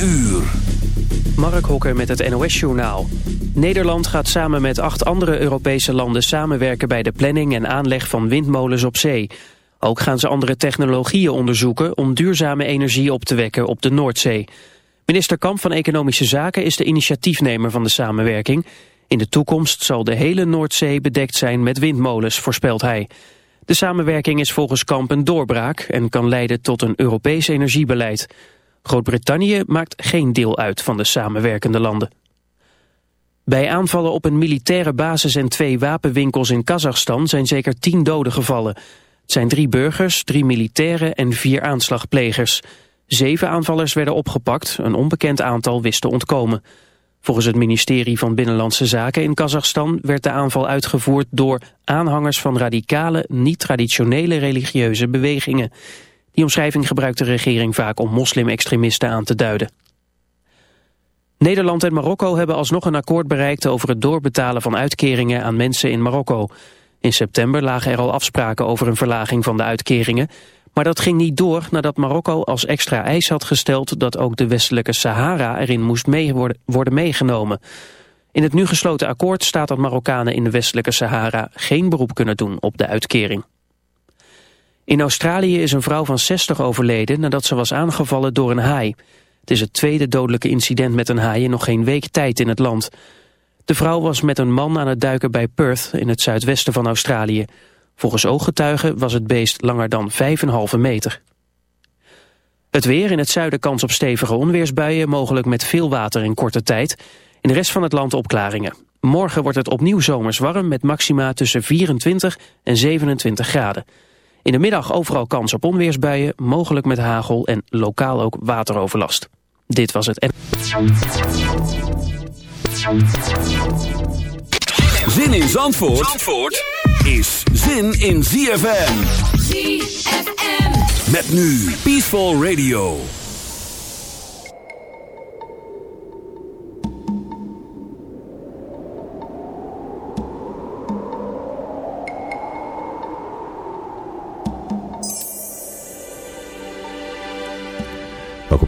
uur. Mark Hokker met het NOS-journaal. Nederland gaat samen met acht andere Europese landen samenwerken... bij de planning en aanleg van windmolens op zee. Ook gaan ze andere technologieën onderzoeken... om duurzame energie op te wekken op de Noordzee. Minister Kamp van Economische Zaken is de initiatiefnemer van de samenwerking. In de toekomst zal de hele Noordzee bedekt zijn met windmolens, voorspelt hij. De samenwerking is volgens Kamp een doorbraak... en kan leiden tot een Europees energiebeleid... Groot-Brittannië maakt geen deel uit van de samenwerkende landen. Bij aanvallen op een militaire basis en twee wapenwinkels in Kazachstan zijn zeker tien doden gevallen. Het zijn drie burgers, drie militairen en vier aanslagplegers. Zeven aanvallers werden opgepakt, een onbekend aantal wist te ontkomen. Volgens het ministerie van Binnenlandse Zaken in Kazachstan werd de aanval uitgevoerd door aanhangers van radicale, niet-traditionele religieuze bewegingen. Die omschrijving gebruikt de regering vaak om moslimextremisten aan te duiden. Nederland en Marokko hebben alsnog een akkoord bereikt over het doorbetalen van uitkeringen aan mensen in Marokko. In september lagen er al afspraken over een verlaging van de uitkeringen, maar dat ging niet door nadat Marokko als extra eis had gesteld dat ook de westelijke Sahara erin moest worden meegenomen. In het nu gesloten akkoord staat dat Marokkanen in de westelijke Sahara geen beroep kunnen doen op de uitkering. In Australië is een vrouw van 60 overleden nadat ze was aangevallen door een haai. Het is het tweede dodelijke incident met een haai in nog geen week tijd in het land. De vrouw was met een man aan het duiken bij Perth in het zuidwesten van Australië. Volgens ooggetuigen was het beest langer dan 5,5 meter. Het weer in het zuiden kans op stevige onweersbuien, mogelijk met veel water in korte tijd. In de rest van het land opklaringen. Morgen wordt het opnieuw zomers warm met maxima tussen 24 en 27 graden. In de middag overal kans op onweersbuien, mogelijk met hagel en lokaal ook wateroverlast. Dit was het. Zin in Zandvoort, Zandvoort is zin in ZFM. ZFM. Met nu Peaceful Radio.